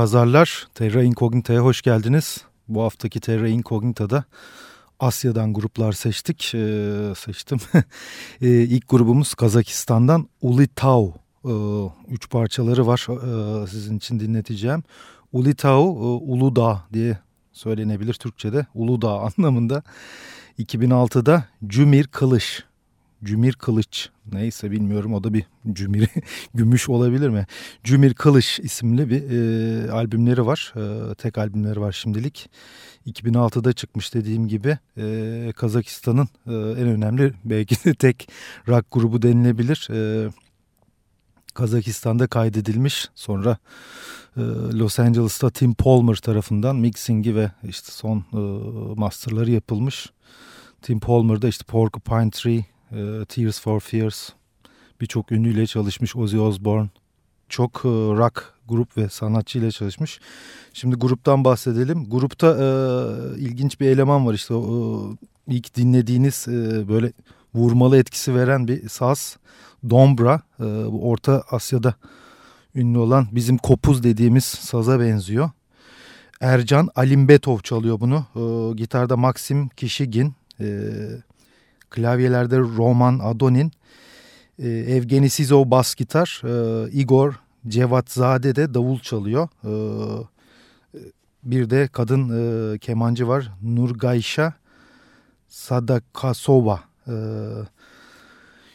Pazarlar. Terra Incognita'ya hoş geldiniz. Bu haftaki Terra Incognita'da Asya'dan gruplar seçtik. Ee, seçtim. ee, ilk grubumuz Kazakistan'dan Ulitau. Ee, üç parçaları var ee, sizin için dinleteceğim. Ulitau, e, Uludağ diye söylenebilir Türkçe'de. Uludağ anlamında. 2006'da Cümir Kılıç Cümir Kılıç neyse bilmiyorum o da bir cümir gümüş olabilir mi? Cümir Kılıç isimli bir e, albümleri var. E, tek albümleri var şimdilik. 2006'da çıkmış dediğim gibi e, Kazakistan'ın e, en önemli belki de tek rock grubu denilebilir. E, Kazakistan'da kaydedilmiş sonra e, Los Angeles'ta Tim Palmer tarafından mixingi ve işte son e, masterları yapılmış. Tim Palmer'da işte Porcupine Tree, e, Tears for Fears birçok ünlüyle çalışmış Ozzy Osbourne. Çok e, rock grup ve sanatçı ile çalışmış. Şimdi gruptan bahsedelim. Grupta e, ilginç bir eleman var işte o, ilk dinlediğiniz e, böyle vurmalı etkisi veren bir saz. Dombra e, Orta Asya'da ünlü olan bizim kopuz dediğimiz saza benziyor. Ercan Alimbetov çalıyor bunu. E, gitarda Maxim Kişigin, e, klavyelerde Roman Adonin, e, Evgeni Sizov bas gitar, e, Igor Cevatzade de davul çalıyor. E, bir de kadın e, kemancı var Nurgayşa Sadakasova. E,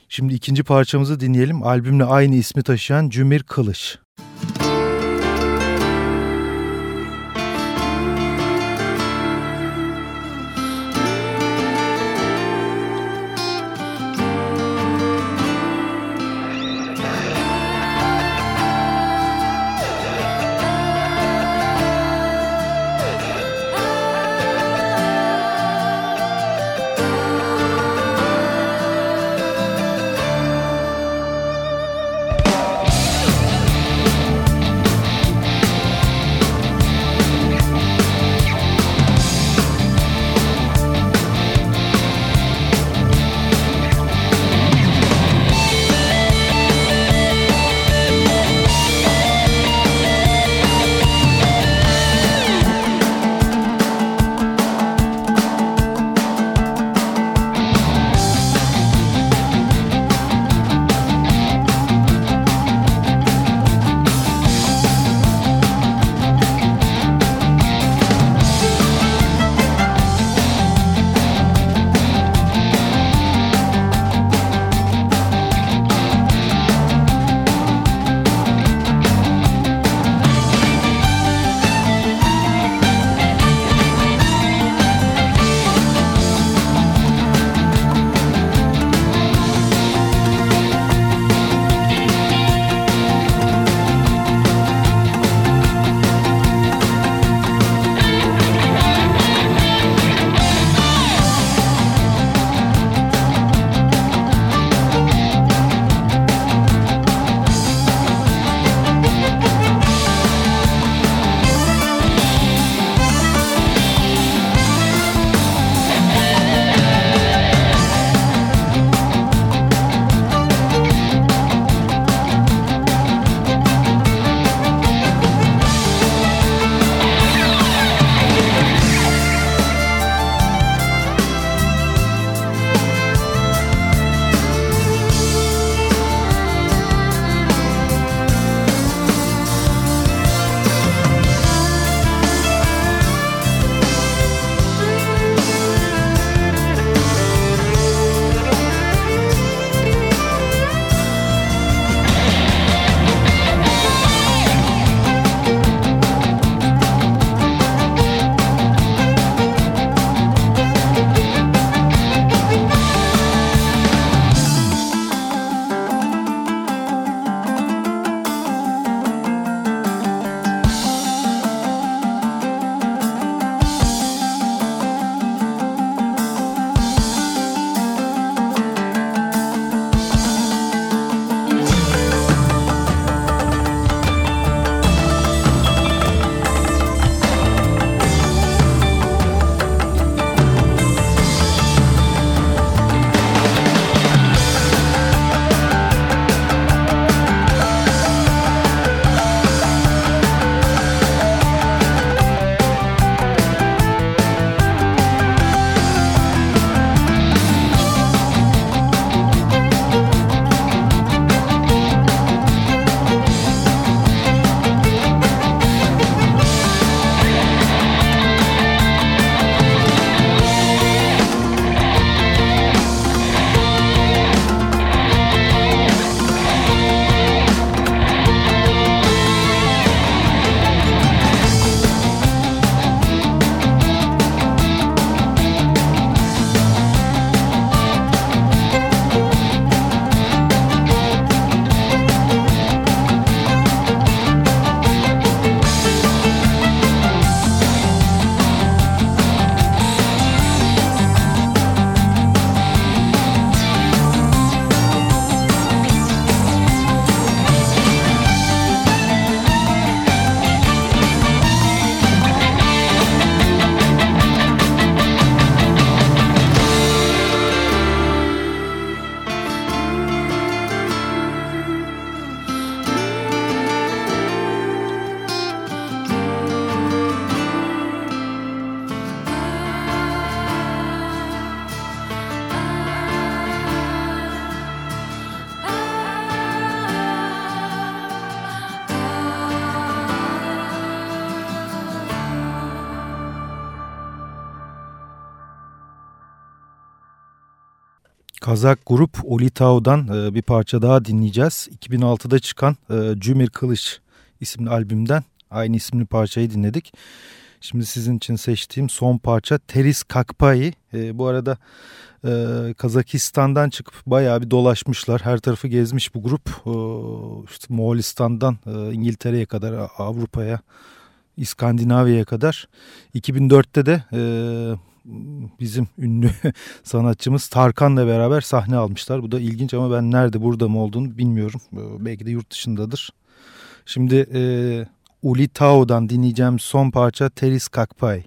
şimdi ikinci parçamızı dinleyelim. Albümle aynı ismi taşıyan Cümir Kılıç. Kazak grup Olitao'dan e, bir parça daha dinleyeceğiz. 2006'da çıkan e, Cümir Kılıç isimli albümden aynı isimli parçayı dinledik. Şimdi sizin için seçtiğim son parça Teris Kakpai. E, bu arada Kazakistan'dan çıkıp bayağı bir dolaşmışlar. Her tarafı gezmiş bu grup. E, Moğolistan'dan İngiltere'ye kadar Avrupa'ya, İskandinavya'ya kadar. 2004'te de bizim ünlü sanatçımız Tarkan'la beraber sahne almışlar. Bu da ilginç ama ben nerede burada mı olduğunu bilmiyorum. Ee, belki de yurt dışındadır. Şimdi e, Uli Tao'dan dinleyeceğim son parça Teris Kakpay.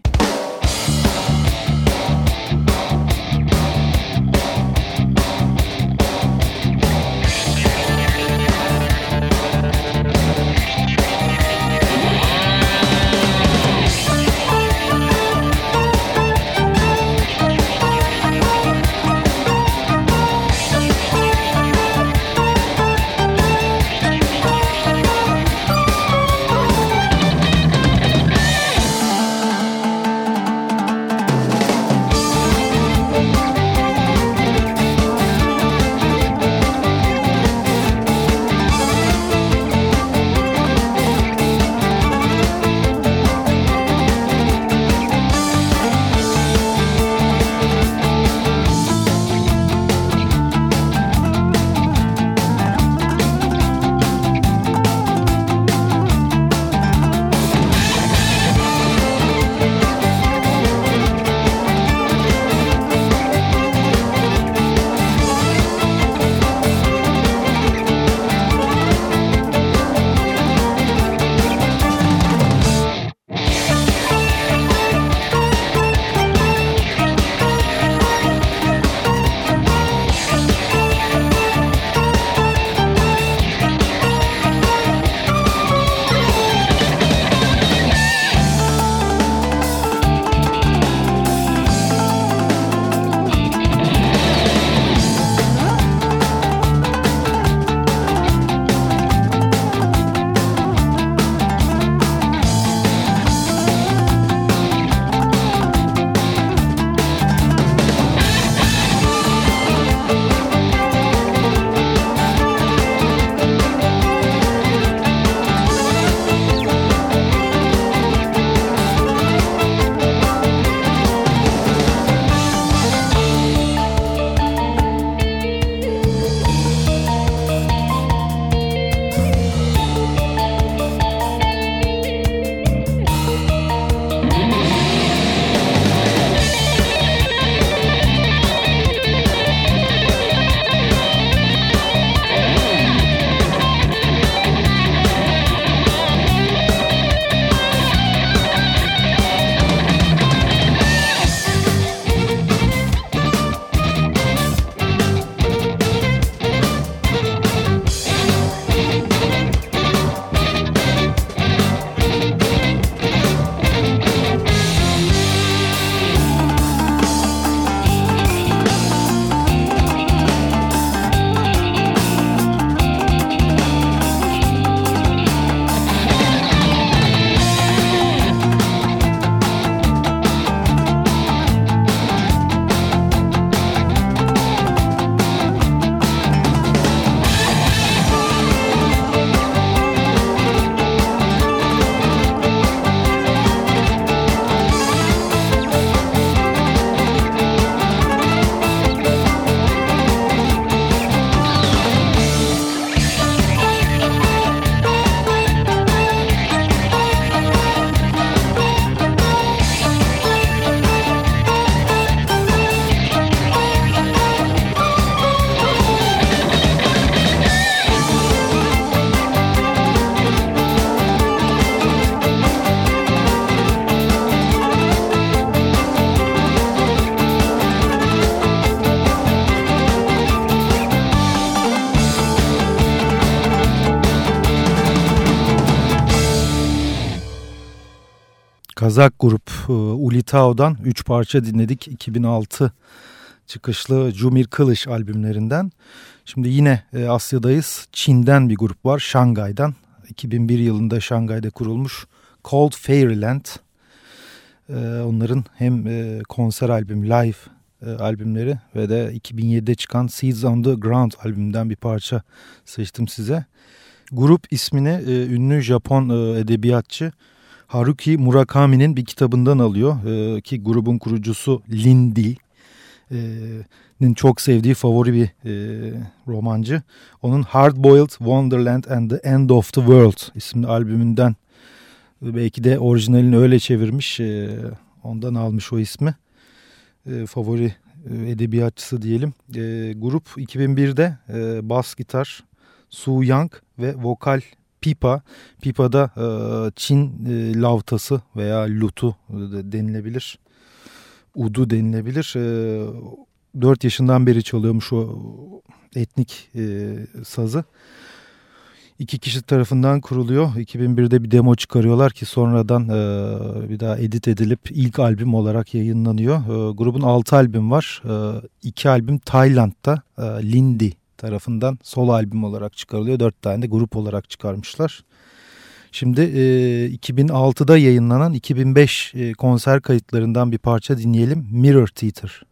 Kazak grup e, Ulitao'dan 3 parça dinledik 2006 çıkışlı Cumir Kılıç albümlerinden. Şimdi yine e, Asya'dayız. Çin'den bir grup var Şangay'dan. 2001 yılında Şangay'da kurulmuş Cold Fairyland. E, onların hem konser albümü Live albümleri ve de 2007'de çıkan Seeds on the Ground albümünden bir parça seçtim size. Grup ismini ünlü Japon edebiyatçı Haruki Murakami'nin bir kitabından alıyor e, ki grubun kurucusu Lindy nin çok sevdiği favori bir e, romancı. Onun Hard Boiled Wonderland and the End of the World isimli albümünden belki de orijinalini öyle çevirmiş. E, ondan almış o ismi. E, favori e, edebiyatçısı diyelim. E, grup 2001'de e, bas gitar Su Yang ve vokal pipa. Pipa da e, Çin e, lavtası veya lutu denilebilir. Udu denilebilir. E, 4 yaşından beri çalıyormuş o etnik e, sazı. İki kişi tarafından kuruluyor. 2001'de bir demo çıkarıyorlar ki sonradan e, bir daha edit edilip ilk albüm olarak yayınlanıyor. E, grubun 6 albüm var. E, iki albüm Tayland'da e, Lindy tarafından solo albüm olarak çıkarılıyor. 4 tane de grup olarak çıkarmışlar. Şimdi e, 2006'da yayınlanan 2005 e, konser kayıtlarından bir parça dinleyelim. Mirror Theater.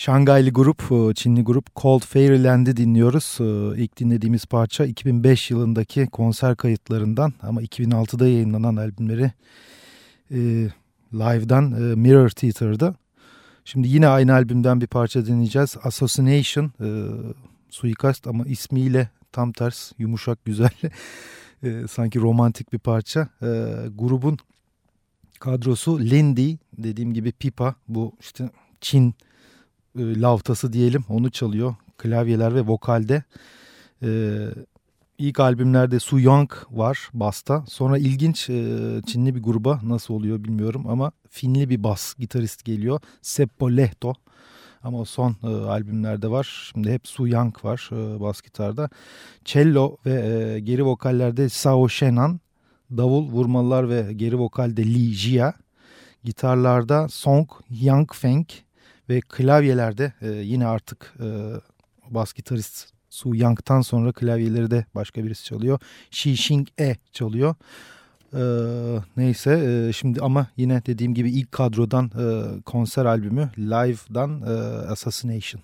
Şangaylı grup, e, Çinli grup Cold Fairyland'i dinliyoruz. E, ilk dinlediğimiz parça 2005 yılındaki konser kayıtlarından ama 2006'da yayınlanan albümleri e, live'dan Mirror Theater'da. Şimdi yine aynı albümden bir parça dinleyeceğiz. Assassination, suikast ama ismiyle tam ters, yumuşak, güzel. sanki romantik bir parça. Grubun kadrosu Lindy, dediğim gibi Pipa, bu işte Çin e, lavtası diyelim onu çalıyor. Klavyeler ve vokalde. E, ilk albümlerde Su Young var basta. Sonra ilginç e, Çinli bir gruba nasıl oluyor bilmiyorum ama Finli bir bas gitarist geliyor. Seppo Lehto. Ama son e, albümlerde var. Şimdi hep Su Young var e, bas gitarda. Cello ve e, geri vokallerde Sao Shenan. Davul vurmalılar ve geri vokalde Li Jia. Gitarlarda Song Yang Feng ve klavyelerde e, yine artık e, bas gitarist Su Yang'tan sonra klavyeleri de başka birisi çalıyor. Shi Xing E çalıyor. Ee, neyse e, şimdi ama yine dediğim gibi ilk kadrodan e, konser albümü Live'dan e, Assassination.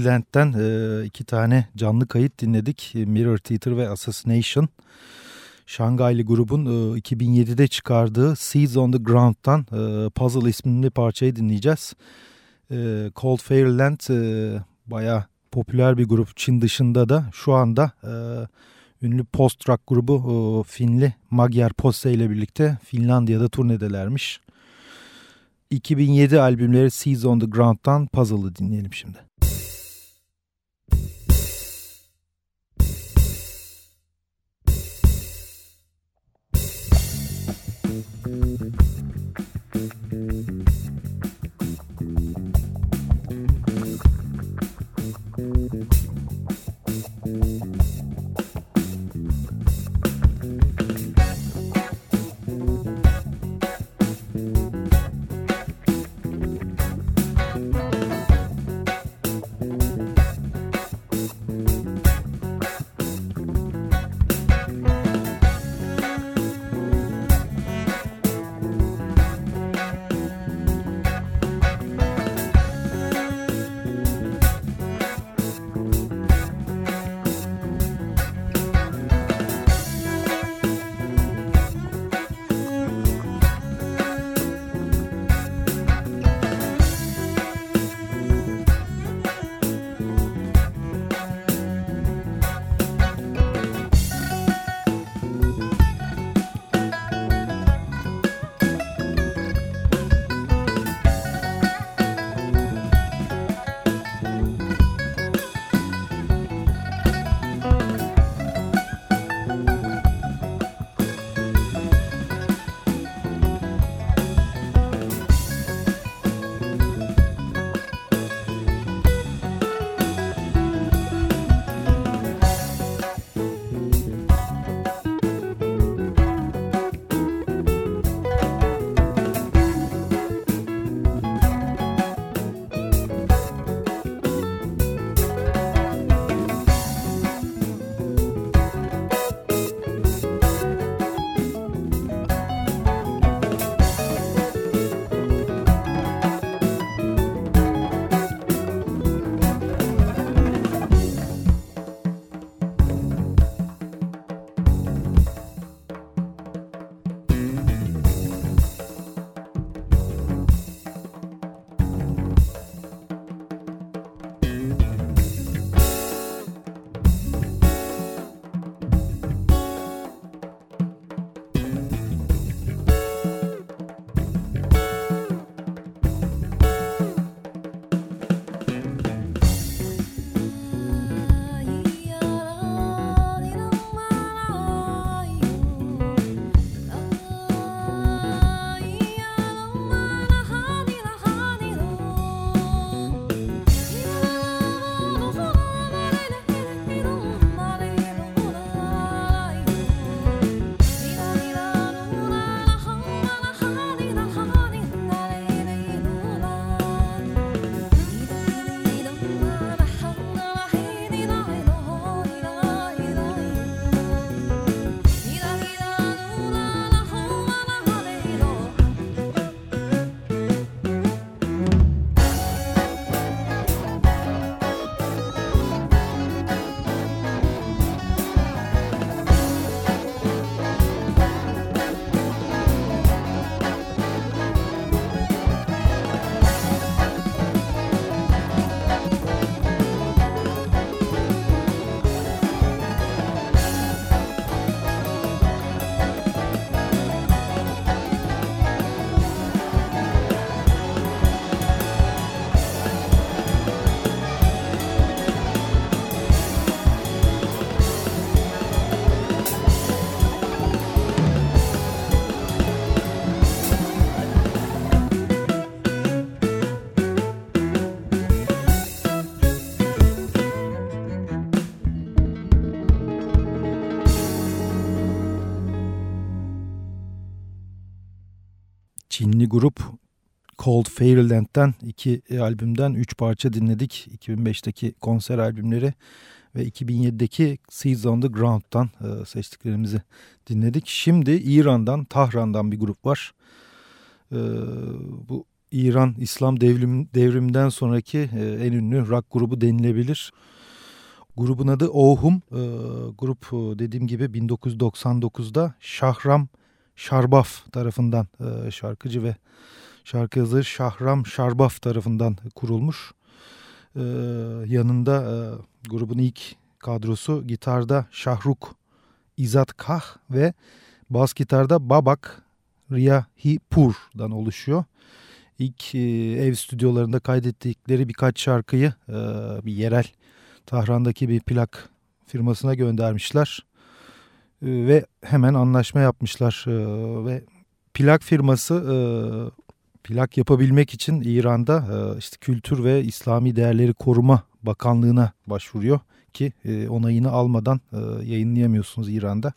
Cold Fairyland'den e, iki tane canlı kayıt dinledik. Mirror Theater ve Assassination. Şangaylı grubun e, 2007'de çıkardığı Seeds on the Ground'dan e, Puzzle isimli parçayı dinleyeceğiz. E, Cold Fairyland e, baya popüler bir grup Çin dışında da şu anda e, ünlü post-rock grubu e, Finli Magyar Posse ile birlikte Finlandiya'da turnedelermiş. 2007 albümleri Seas on the Ground'dan Puzzle'ı dinleyelim şimdi. Grup Cold Fairyland'den iki albümden üç parça dinledik. 2005'teki konser albümleri ve 2007'deki Seeds on the Ground'dan e, seçtiklerimizi dinledik. Şimdi İran'dan, Tahran'dan bir grup var. E, bu İran İslam devrim, devriminden sonraki e, en ünlü rock grubu denilebilir. Grubun adı Ohum. E, grup e, dediğim gibi 1999'da Şahram Şarbaf tarafından e, şarkıcı ve şarkı yazarı Şahram Şarbaf tarafından kurulmuş. E, yanında e, grubun ilk kadrosu gitarda Şahruk İzat Kah ve bas gitarda Babak Riyahipur'dan oluşuyor. İlk ev stüdyolarında kaydettikleri birkaç şarkıyı bir yerel Tahran'daki bir plak firmasına göndermişler. E, ve hemen anlaşma yapmışlar. E, ve plak firması e, plak yapabilmek için İran'da işte Kültür ve İslami Değerleri Koruma Bakanlığı'na başvuruyor ki onayını almadan yayınlayamıyorsunuz İran'da.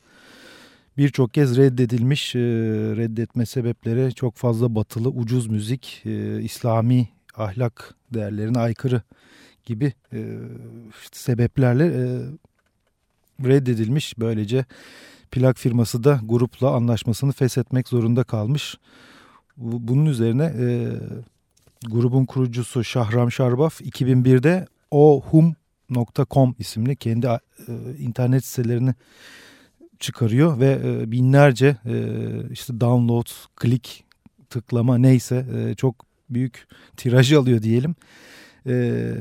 Birçok kez reddedilmiş, reddetme sebepleri çok fazla batılı, ucuz müzik, İslami ahlak değerlerine aykırı gibi sebeplerle reddedilmiş. Böylece plak firması da grupla anlaşmasını feshetmek zorunda kalmış. Bunun üzerine e, grubun kurucusu Şahram Şarbaf 2001'de ohum.com isimli kendi e, internet sitelerini çıkarıyor ve e, binlerce e, işte download, klik, tıklama neyse e, çok büyük tiraj alıyor diyelim. E,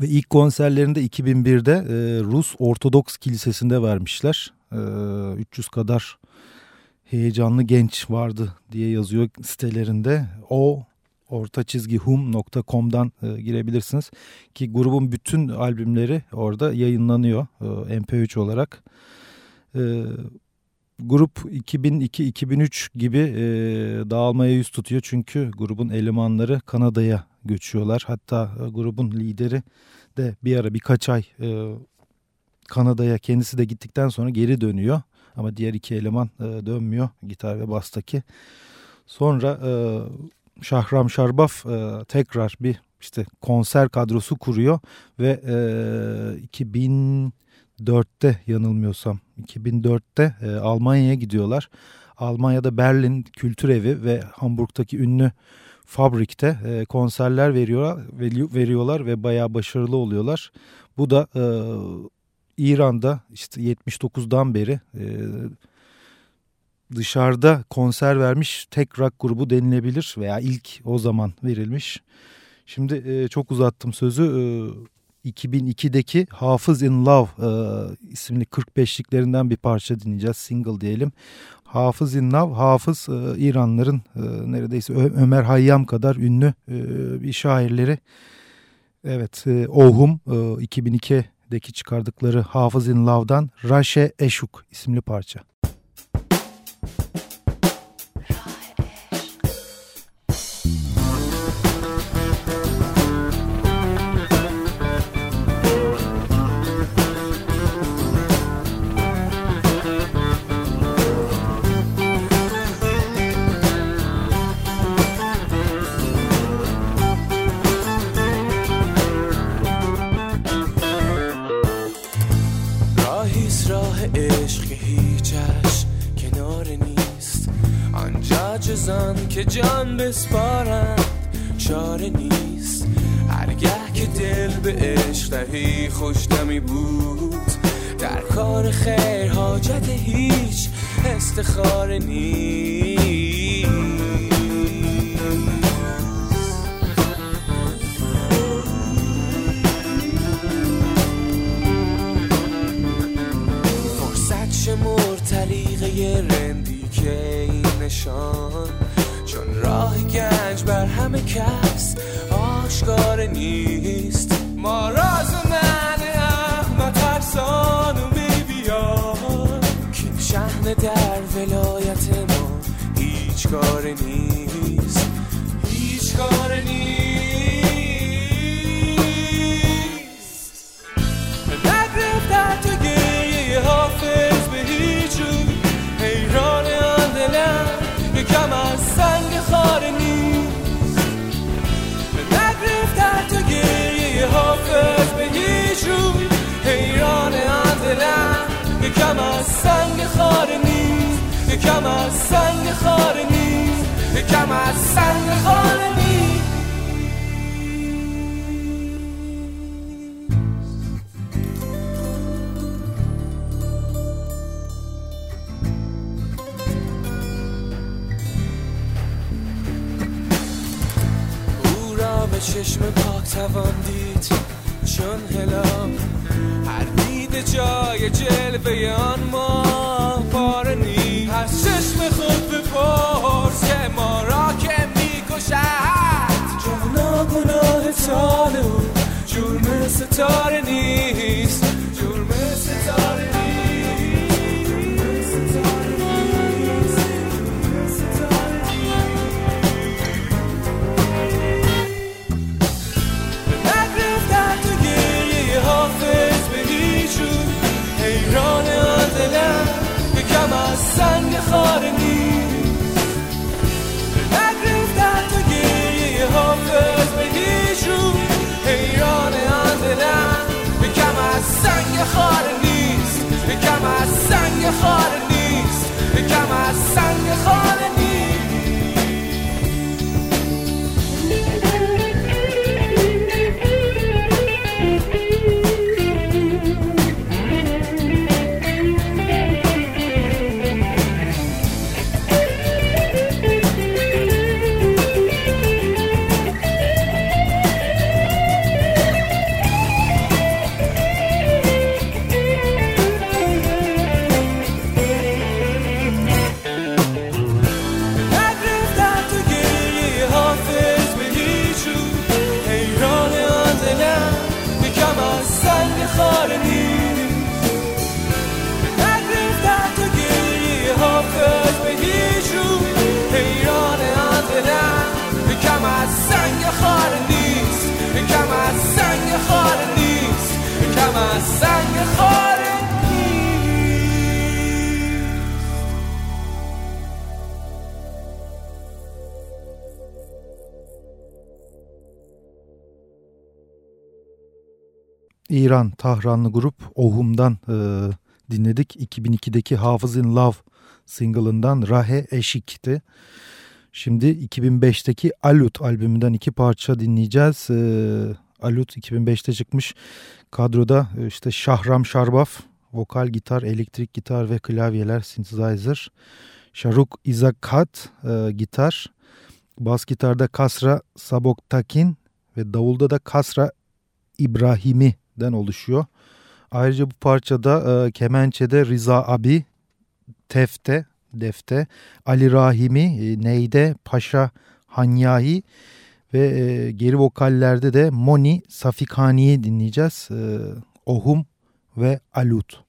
ve ilk konserlerinde 2001'de e, Rus Ortodoks Kilisesi'nde vermişler. E, 300 kadar heyecanlı genç vardı diye yazıyor sitelerinde. O orta çizgi hum.com'dan e, girebilirsiniz. Ki grubun bütün albümleri orada yayınlanıyor e, MP3 olarak. E, grup 2002-2003 gibi e, dağılmaya yüz tutuyor. Çünkü grubun elemanları Kanada'ya göçüyorlar. Hatta e, grubun lideri de bir ara birkaç ay e, Kanada'ya kendisi de gittikten sonra geri dönüyor. Ama diğer iki eleman e, dönmüyor gitar ve bastaki. Sonra Şahram Şarbaf tekrar bir işte konser kadrosu kuruyor ve e, 2004'te yanılmıyorsam 2004'te e, Almanya'ya gidiyorlar. Almanya'da Berlin Kültür Evi ve Hamburg'daki ünlü Fabrik'te e, konserler veriyorlar, veriyorlar ve bayağı başarılı oluyorlar. Bu da e, İran'da işte 79'dan beri e, dışarıda konser vermiş tek rock grubu denilebilir veya ilk o zaman verilmiş. Şimdi e, çok uzattım sözü. E, 2002'deki Hafız in Love e, isimli 45'liklerinden bir parça dinleyeceğiz. Single diyelim. Hafız in Love, Hafız e, İranların e, neredeyse Ömer Hayyam kadar ünlü e, bir şairleri. Evet, Ohum e, 2002'deki çıkardıkları Hafız in Love'dan Raşe Eşuk isimli parça. بسپارند چاره نیست. هرگه که دل به عشق دهی خوشدمی بود. در کار خیر حاجت هیچ استخاره نیست. فرصت شمر طریقه رندی که این نشان. راه گنج بر همه کس آشکار نیست. ما راز من احمد و بیبیان که شهن در ولایت ما هیچ کار نیست. هیچ کار نیست. یکم از سنگ خاره نیست یکم از سنگ خاره نیست چشم پاک توان دید چون هلا. هر دید جای جلوه آن your sorry. İran Tahranlı grup Ohum'dan e, dinledik. 2002'deki Hafız in Love single'ından Rahe Eşik'ti. Şimdi 2005'teki Alut albümünden iki parça dinleyeceğiz. E, Alut 2005'te çıkmış. Kadroda e, işte Şahram Şarbaf, vokal, gitar, elektrik gitar ve klavyeler, synthesizer. Şaruk Izakat, e, gitar. Bas gitarda Kasra Saboktakin ve davulda da Kasra İbrahimi'den oluşuyor. Ayrıca bu parçada e, kemençede Rıza Abi, Tefte, Defte, Ali Rahimi, e, Neyde, Paşa Hanyahi ve e, geri vokallerde de Moni Safikani'yi dinleyeceğiz. E, Ohum ve Alut.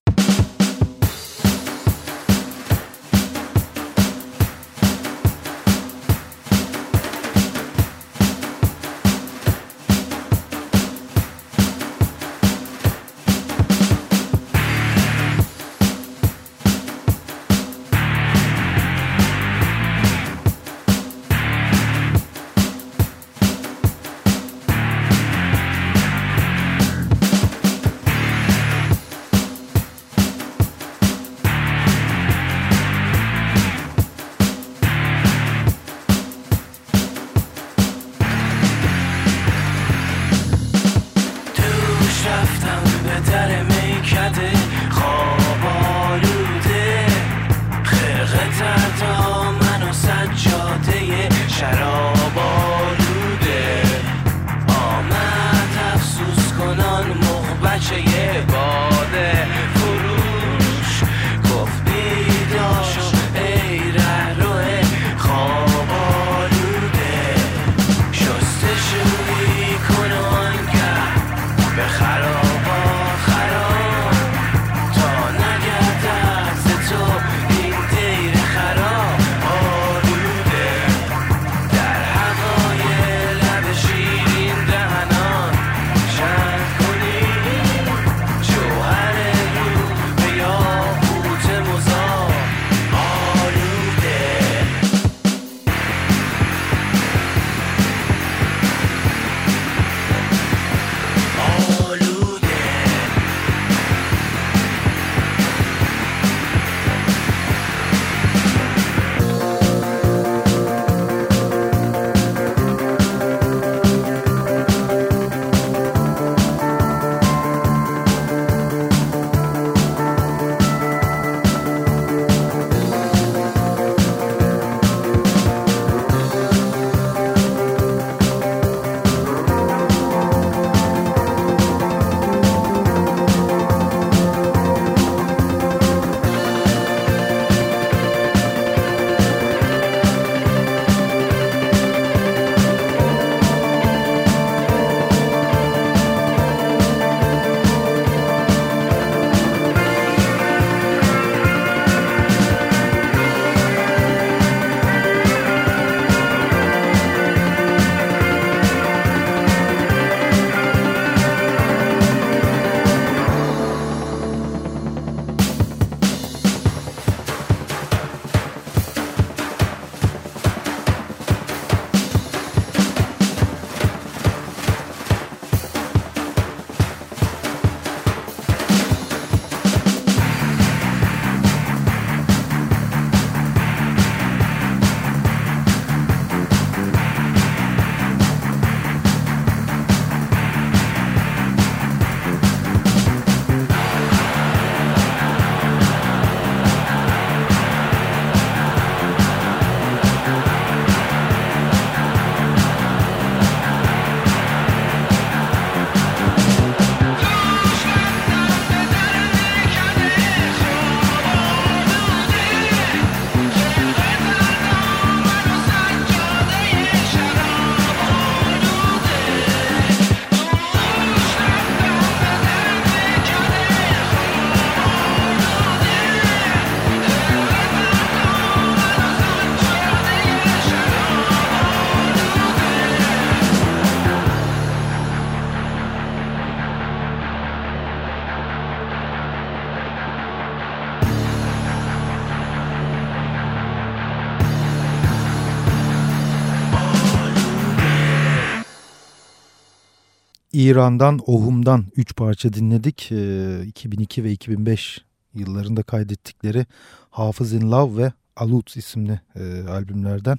İran'dan, Ohum'dan 3 parça dinledik. E, 2002 ve 2005 yıllarında kaydettikleri Hafız in Love ve Alut isimli e, albümlerden.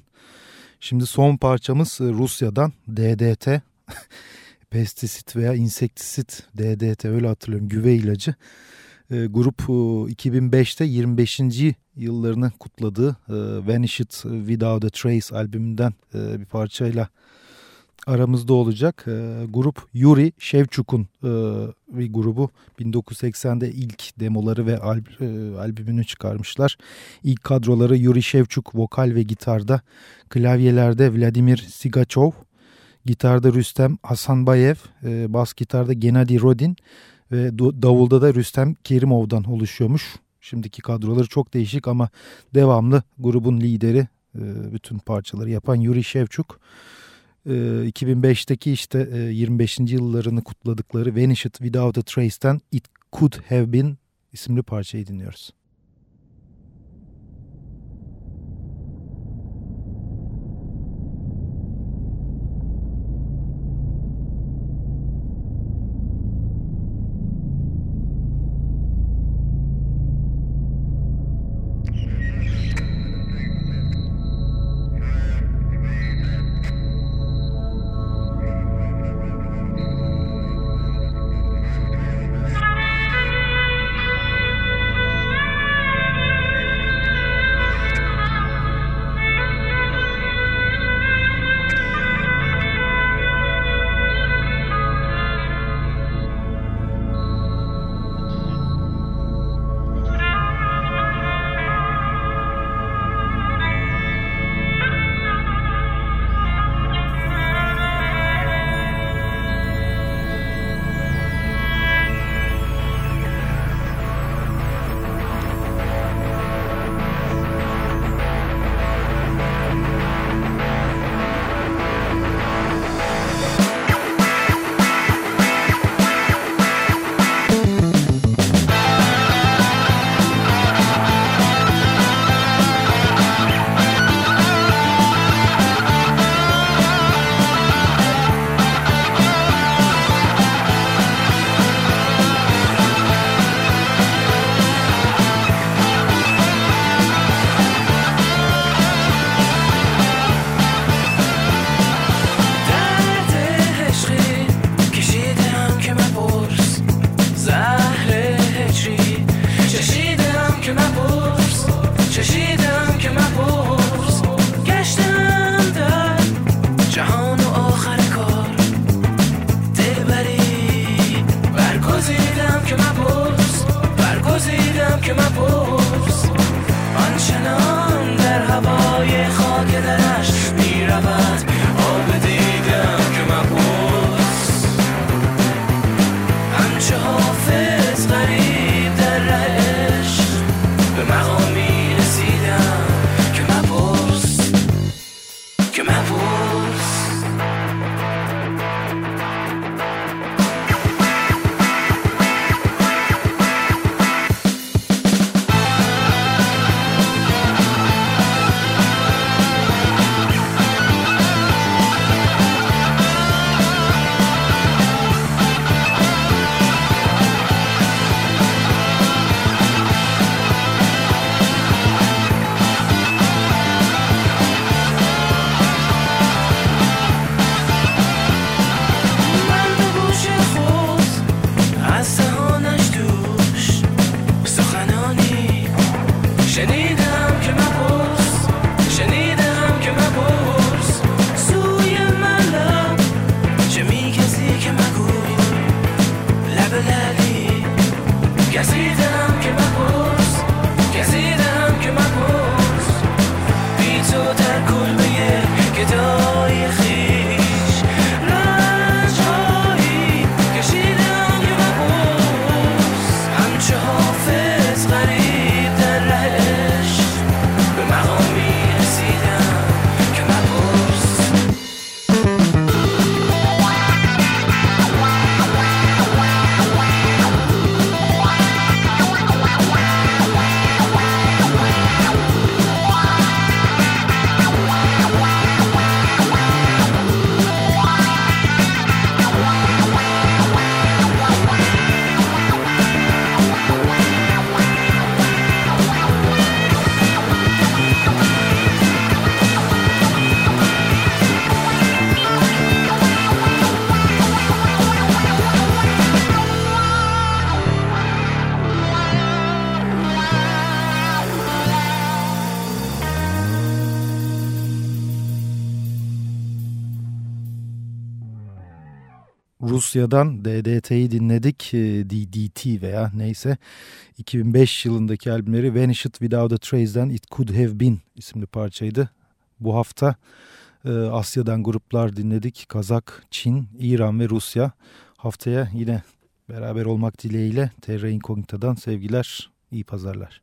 Şimdi son parçamız e, Rusya'dan DDT. Pestisit veya insektisit DDT öyle hatırlıyorum güve ilacı. E, grup e, 2005'te 25. yıllarını kutladığı e, Vanished Without a Trace albümünden e, bir parçayla aramızda olacak. E, grup Yuri Şevçuk'un e, bir grubu 1980'de ilk demoları ve e, albümünü çıkarmışlar. İlk kadroları Yuri Şevçuk vokal ve gitarda, klavyelerde Vladimir Sigachov, gitarda Rüstem Hasanbayev, e, bas gitarda Genadi Rodin ve davulda da Rüstem Kerimov'dan oluşuyormuş. Şimdiki kadroları çok değişik ama devamlı grubun lideri e, bütün parçaları yapan Yuri Şevçuk. 2005'teki işte 25. yıllarını kutladıkları Vanished Without a Trace'ten It Could Have Been isimli parçayı dinliyoruz. Rusya'dan DDT'yi dinledik. E, DDT veya neyse. 2005 yılındaki albümleri Vanished Without a Trace'den It Could Have Been isimli parçaydı. Bu hafta e, Asya'dan gruplar dinledik. Kazak, Çin, İran ve Rusya. Haftaya yine beraber olmak dileğiyle Terra Incognita'dan sevgiler, iyi pazarlar.